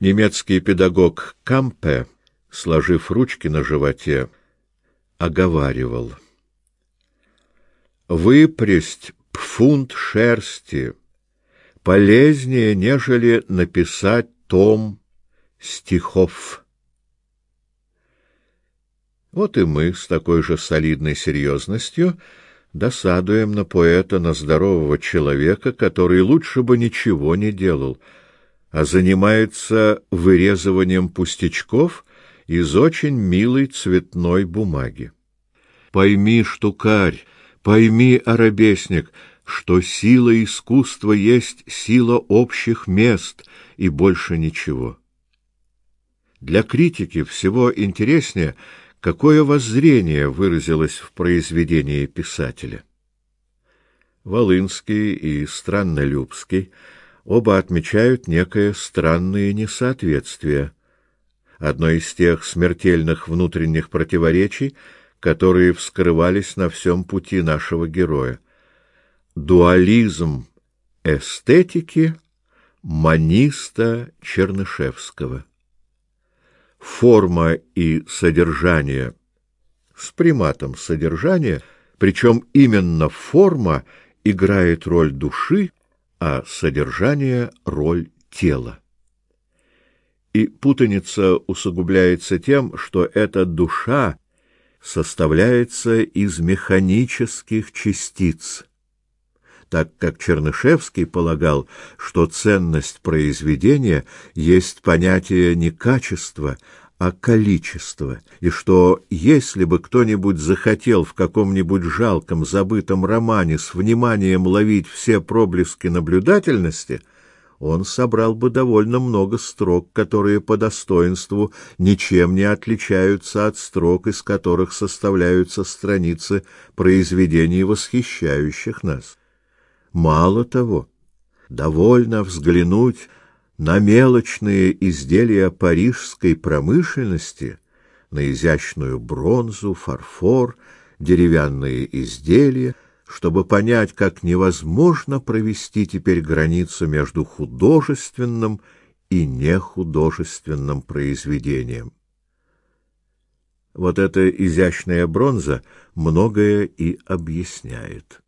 Немецкий педагог Кампе, сложив ручки на животе, оговаривал: "Выпресть фунт шерсти полезнее, нежели написать том стихов". Вот и мы с такой же солидной серьезностью досадуем на поэта, на здорового человека, который лучше бы ничего не делал занимается вырезыванием пустячков из очень милой цветной бумаги. Пойми, штукарь, пойми, арабесник, что сила искусства есть сила общих мест и больше ничего. Для критики всего интереснее, какое воззрение выразилось в произведении писателя. Волынский и Страннолюбский — оба отмечают некое странное несоответствие, одно из тех смертельных внутренних противоречий, которые вскрывались на всем пути нашего героя. Дуализм эстетики маниста Чернышевского. Форма и содержание с приматом содержания, причем именно форма играет роль души, а содержание — роль тела. И путаница усугубляется тем, что эта душа составляется из механических частиц, так как Чернышевский полагал, что ценность произведения есть понятие не качества, а количество, и что если бы кто-нибудь захотел в каком-нибудь жалком забытом романе с вниманием ловить все проблески наблюдательности, он собрал бы довольно много строк, которые по достоинству ничем не отличаются от строк, из которых составляются страницы произведений, восхищающих нас. Мало того, довольно взглянуть на мелочные изделия парижской промышленности, на изящную бронзу, фарфор, деревянные изделия, чтобы понять, как невозможно провести теперь границу между художественным и нехудожественным произведением. Вот эта изящная бронза многое и объясняет.